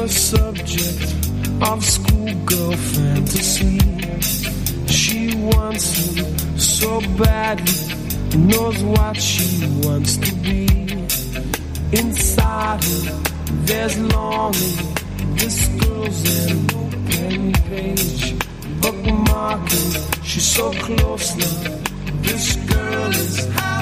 the subject of schoolgirl fantasy. She wants him so badly, knows what she wants to be. Inside her, there's longing. This girl's an open page, bookmarking. She's so close now. This girl is high.